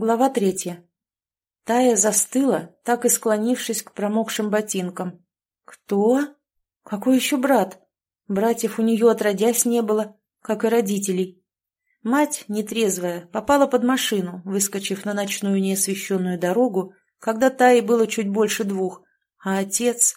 Глава третья. Тая застыла, так и склонившись к промокшим ботинкам. «Кто? Какой еще брат? Братьев у нее отродясь не было, как и родителей. Мать, нетрезвая, попала под машину, выскочив на ночную неосвещенную дорогу, когда Тае было чуть больше двух, а отец...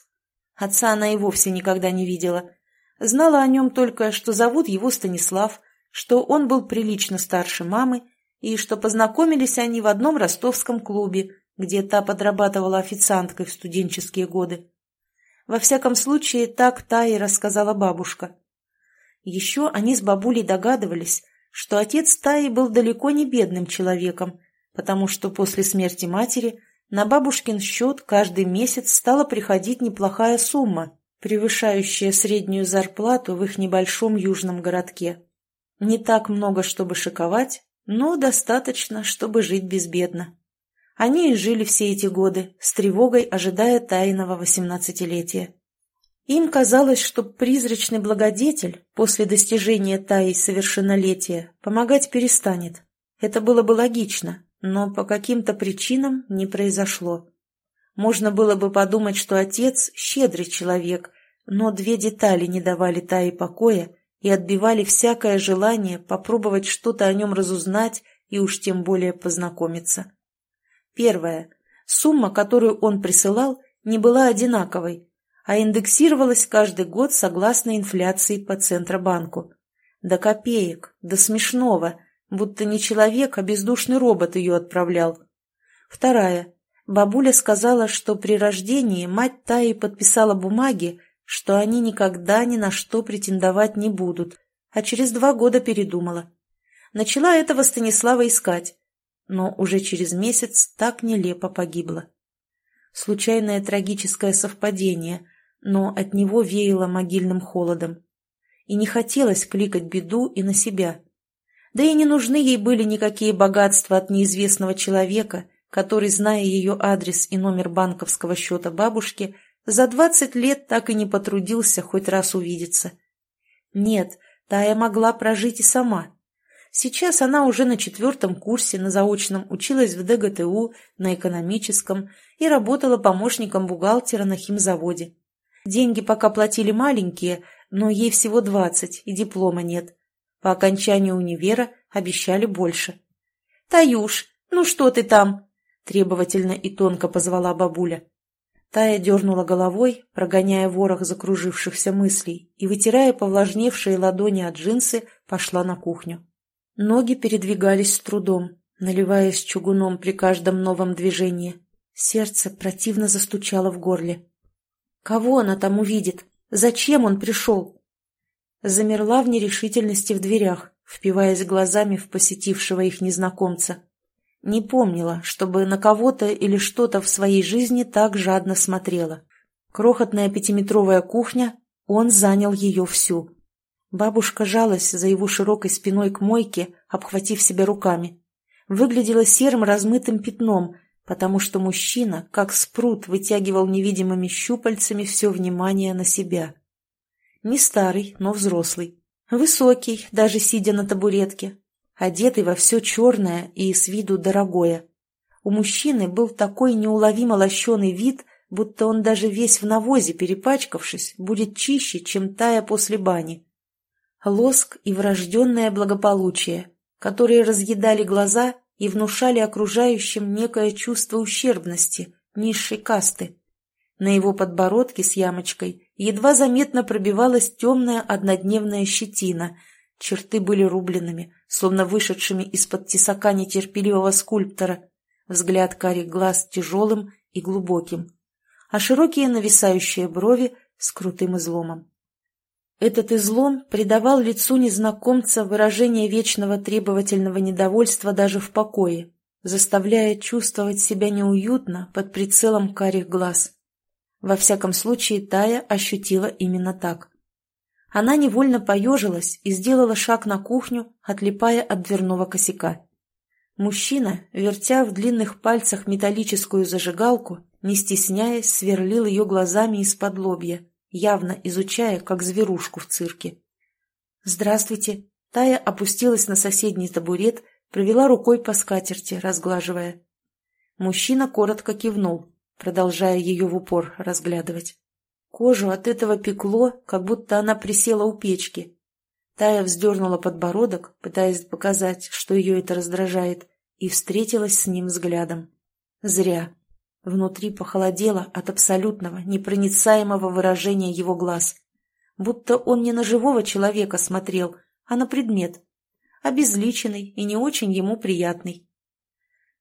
Отца она и вовсе никогда не видела. Знала о нем только, что зовут его Станислав, что он был прилично старше мамы и что познакомились они в одном ростовском клубе, где та подрабатывала официанткой в студенческие годы. Во всяком случае, так та и рассказала бабушка. Еще они с бабулей догадывались, что отец Таи был далеко не бедным человеком, потому что после смерти матери на бабушкин счет каждый месяц стала приходить неплохая сумма, превышающая среднюю зарплату в их небольшом южном городке. Не так много, чтобы шиковать, но достаточно, чтобы жить безбедно. Они и жили все эти годы, с тревогой ожидая тайного восемнадцатилетия. Им казалось, что призрачный благодетель после достижения Таи совершеннолетия помогать перестанет. Это было бы логично, но по каким-то причинам не произошло. Можно было бы подумать, что отец – щедрый человек, но две детали не давали Таи покоя и отбивали всякое желание попробовать что-то о нем разузнать и уж тем более познакомиться. Первое. Сумма, которую он присылал, не была одинаковой, а индексировалась каждый год согласно инфляции по Центробанку. До копеек, до смешного, будто не человек, а бездушный робот ее отправлял. Вторая. Бабуля сказала, что при рождении мать Таи подписала бумаги, что они никогда ни на что претендовать не будут, а через два года передумала. Начала этого Станислава искать, но уже через месяц так нелепо погибла. Случайное трагическое совпадение, но от него веяло могильным холодом. И не хотелось кликать беду и на себя. Да и не нужны ей были никакие богатства от неизвестного человека, который, зная ее адрес и номер банковского счета бабушки, за двадцать лет так и не потрудился хоть раз увидеться. Нет, Тая могла прожить и сама. Сейчас она уже на четвертом курсе на заочном училась в ДГТУ, на экономическом и работала помощником бухгалтера на химзаводе. Деньги пока платили маленькие, но ей всего двадцать и диплома нет. По окончанию универа обещали больше. «Таюш, ну что ты там?» – требовательно и тонко позвала бабуля. Тая дернула головой, прогоняя ворох закружившихся мыслей, и, вытирая повлажневшие ладони от джинсы, пошла на кухню. Ноги передвигались с трудом, наливаясь чугуном при каждом новом движении. Сердце противно застучало в горле. Кого она там увидит? Зачем он пришел? Замерла в нерешительности в дверях, впиваясь глазами в посетившего их незнакомца. Не помнила, чтобы на кого-то или что-то в своей жизни так жадно смотрела. Крохотная пятиметровая кухня, он занял ее всю. Бабушка жалась за его широкой спиной к мойке, обхватив себя руками. Выглядела серым размытым пятном, потому что мужчина, как спрут, вытягивал невидимыми щупальцами все внимание на себя. Не старый, но взрослый. Высокий, даже сидя на табуретке, одетый во все черное и с виду дорогое. У мужчины был такой неуловимо лощеный вид, будто он даже весь в навозе перепачкавшись, будет чище, чем тая после бани. Лоск и врожденное благополучие, которые разъедали глаза и внушали окружающим некое чувство ущербности, низшей касты. На его подбородке с ямочкой едва заметно пробивалась темная однодневная щетина – Черты были рубленными, словно вышедшими из-под тесака нетерпеливого скульптора. Взгляд карих глаз тяжелым и глубоким, а широкие нависающие брови с крутым изломом. Этот излом придавал лицу незнакомца выражение вечного требовательного недовольства даже в покое, заставляя чувствовать себя неуютно под прицелом карих глаз. Во всяком случае, Тая ощутила именно так. Она невольно поежилась и сделала шаг на кухню, отлипая от дверного косяка. Мужчина, вертя в длинных пальцах металлическую зажигалку, не стесняясь, сверлил ее глазами из-под лобья, явно изучая, как зверушку в цирке. «Здравствуйте!» Тая опустилась на соседний табурет, провела рукой по скатерти, разглаживая. Мужчина коротко кивнул, продолжая ее в упор разглядывать. Кожу от этого пекло, как будто она присела у печки. Тая вздернула подбородок, пытаясь показать, что ее это раздражает, и встретилась с ним взглядом. Зря. Внутри похолодело от абсолютного, непроницаемого выражения его глаз. Будто он не на живого человека смотрел, а на предмет. Обезличенный и не очень ему приятный.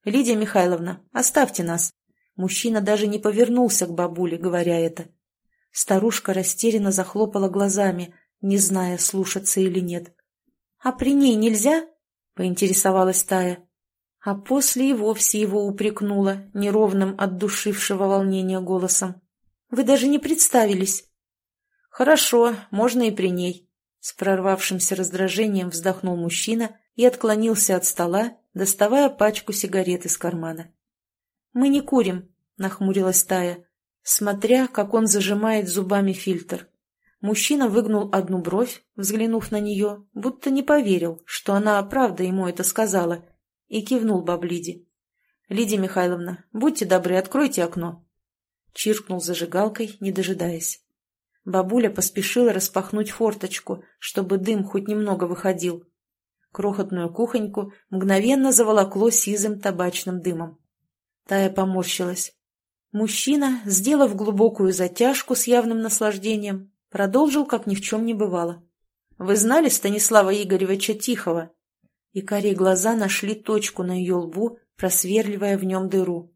«Лидия Михайловна, оставьте нас». Мужчина даже не повернулся к бабуле, говоря это. Старушка растерянно захлопала глазами, не зная, слушаться или нет. «А при ней нельзя?» — поинтересовалась Тая. А после и вовсе его упрекнула, неровным от душившего волнения голосом. «Вы даже не представились». «Хорошо, можно и при ней», — с прорвавшимся раздражением вздохнул мужчина и отклонился от стола, доставая пачку сигарет из кармана. «Мы не курим», — нахмурилась Тая, смотря, как он зажимает зубами фильтр. Мужчина выгнул одну бровь, взглянув на нее, будто не поверил, что она правда ему это сказала, и кивнул баблиде. «Лидия Михайловна, будьте добры, откройте окно». Чиркнул зажигалкой, не дожидаясь. Бабуля поспешила распахнуть форточку, чтобы дым хоть немного выходил. Крохотную кухоньку мгновенно заволокло сизым табачным дымом. Тая поморщилась. Мужчина, сделав глубокую затяжку с явным наслаждением, продолжил, как ни в чем не бывало. «Вы знали Станислава Игоревича Тихого?» И карие глаза нашли точку на ее лбу, просверливая в нем дыру.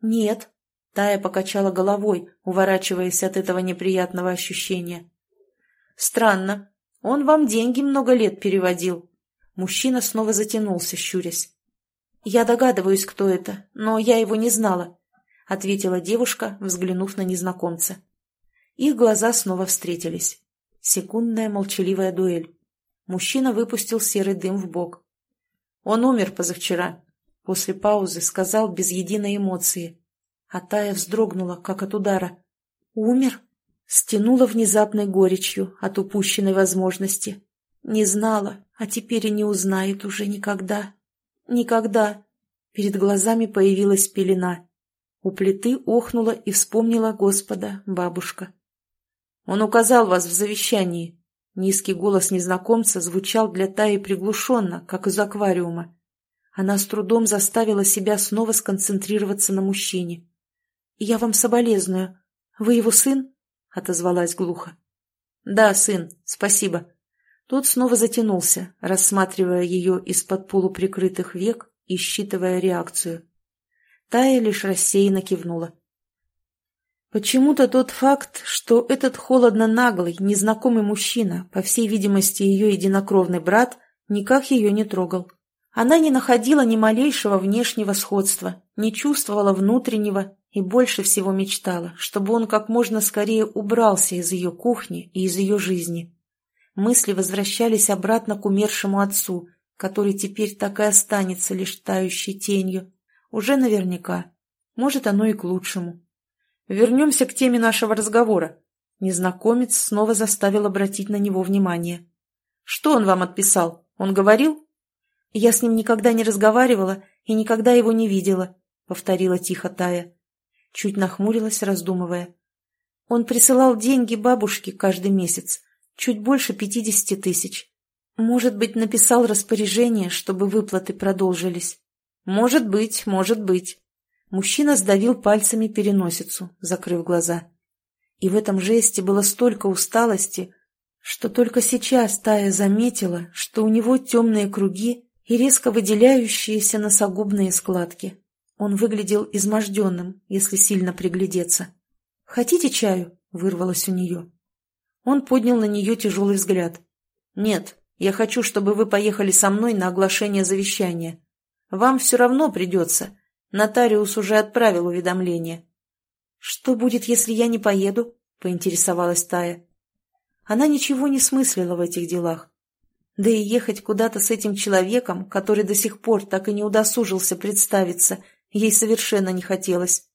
«Нет», — Тая покачала головой, уворачиваясь от этого неприятного ощущения. «Странно. Он вам деньги много лет переводил». Мужчина снова затянулся, щурясь. «Я догадываюсь, кто это, но я его не знала. — ответила девушка, взглянув на незнакомца. Их глаза снова встретились. Секундная молчаливая дуэль. Мужчина выпустил серый дым в бок. «Он умер позавчера», — после паузы сказал без единой эмоции. А Тая вздрогнула, как от удара. «Умер?» Стянула внезапной горечью от упущенной возможности. Не знала, а теперь и не узнает уже никогда. Никогда. Перед глазами появилась пелена. У плиты охнула и вспомнила Господа бабушка. «Он указал вас в завещании». Низкий голос незнакомца звучал для Таи приглушенно, как из аквариума. Она с трудом заставила себя снова сконцентрироваться на мужчине. «Я вам соболезную. Вы его сын?» — отозвалась глухо. «Да, сын, спасибо». Тот снова затянулся, рассматривая ее из-под полуприкрытых век и считывая реакцию. Тая лишь рассеянно кивнула. Почему-то тот факт, что этот холодно-наглый, незнакомый мужчина, по всей видимости ее единокровный брат, никак ее не трогал. Она не находила ни малейшего внешнего сходства, не чувствовала внутреннего и больше всего мечтала, чтобы он как можно скорее убрался из ее кухни и из ее жизни. Мысли возвращались обратно к умершему отцу, который теперь так и останется лишь тающей тенью. Уже наверняка. Может, оно и к лучшему. Вернемся к теме нашего разговора. Незнакомец снова заставил обратить на него внимание. Что он вам отписал? Он говорил? Я с ним никогда не разговаривала и никогда его не видела, повторила тихо Тая. Чуть нахмурилась, раздумывая. Он присылал деньги бабушке каждый месяц, чуть больше пятидесяти тысяч. Может быть, написал распоряжение, чтобы выплаты продолжились. «Может быть, может быть». Мужчина сдавил пальцами переносицу, закрыв глаза. И в этом жесте было столько усталости, что только сейчас Тая заметила, что у него темные круги и резко выделяющиеся носогубные складки. Он выглядел изможденным, если сильно приглядеться. «Хотите чаю?» — вырвалось у нее. Он поднял на нее тяжелый взгляд. «Нет, я хочу, чтобы вы поехали со мной на оглашение завещания. Вам все равно придется. Нотариус уже отправил уведомление. «Что будет, если я не поеду?» — поинтересовалась Тая. Она ничего не смыслила в этих делах. Да и ехать куда-то с этим человеком, который до сих пор так и не удосужился представиться, ей совершенно не хотелось.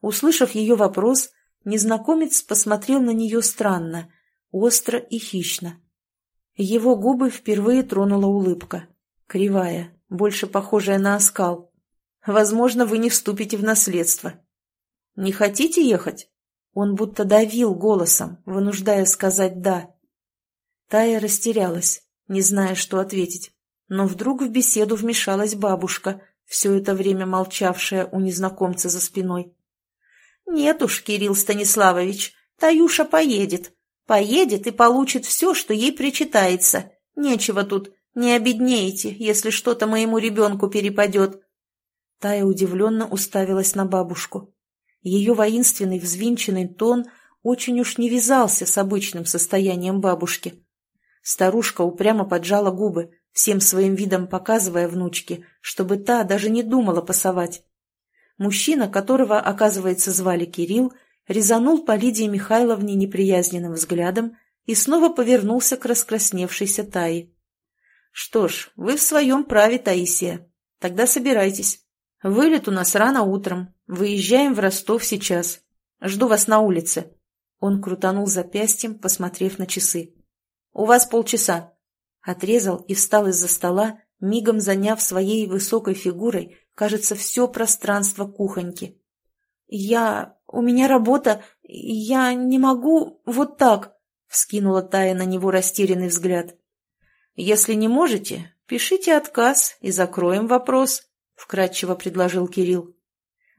Услышав ее вопрос, незнакомец посмотрел на нее странно, остро и хищно. Его губы впервые тронула улыбка, кривая, больше похожая на оскал. «Возможно, вы не вступите в наследство». «Не хотите ехать?» Он будто давил голосом, вынуждая сказать «да». Тая растерялась, не зная, что ответить. Но вдруг в беседу вмешалась бабушка, все это время молчавшая у незнакомца за спиной. «Нет уж, Кирилл Станиславович, Таюша поедет. Поедет и получит все, что ей причитается. Нечего тут, не обеднеете, если что-то моему ребенку перепадет». Тая удивленно уставилась на бабушку. Ее воинственный взвинченный тон очень уж не вязался с обычным состоянием бабушки. Старушка упрямо поджала губы, всем своим видом показывая внучке, чтобы та даже не думала пасовать. Мужчина, которого, оказывается, звали Кирилл, резанул по Лидии Михайловне неприязненным взглядом и снова повернулся к раскрасневшейся Тае. «Что ж, вы в своем праве, Таисия. Тогда собирайтесь. Вылет у нас рано утром. Выезжаем в Ростов сейчас. Жду вас на улице». Он крутанул запястьем, посмотрев на часы. «У вас полчаса». Отрезал и встал из-за стола, мигом заняв своей высокой фигурой, кажется, все пространство кухоньки. «Я... у меня работа... я не могу вот так...» — вскинула Тая на него растерянный взгляд. «Если не можете, пишите отказ и закроем вопрос», — вкратчиво предложил Кирилл.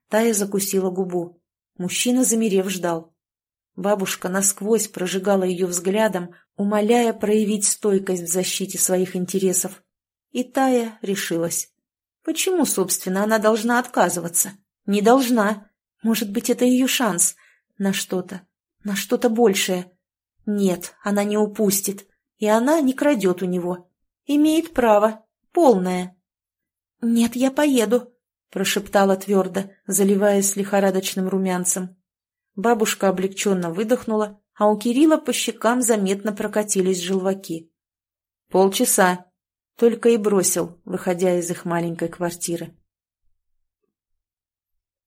Тая закусила губу. Мужчина, замерев, ждал. Бабушка насквозь прожигала ее взглядом, умоляя проявить стойкость в защите своих интересов. И Тая решилась. Почему, собственно, она должна отказываться? Не должна. Может быть, это ее шанс на что-то, на что-то большее. Нет, она не упустит, и она не крадет у него. Имеет право, полное. «Нет, я поеду», — прошептала твердо, заливаясь лихорадочным румянцем. Бабушка облегченно выдохнула, а у Кирилла по щекам заметно прокатились желваки. «Полчаса», — только и бросил, выходя из их маленькой квартиры.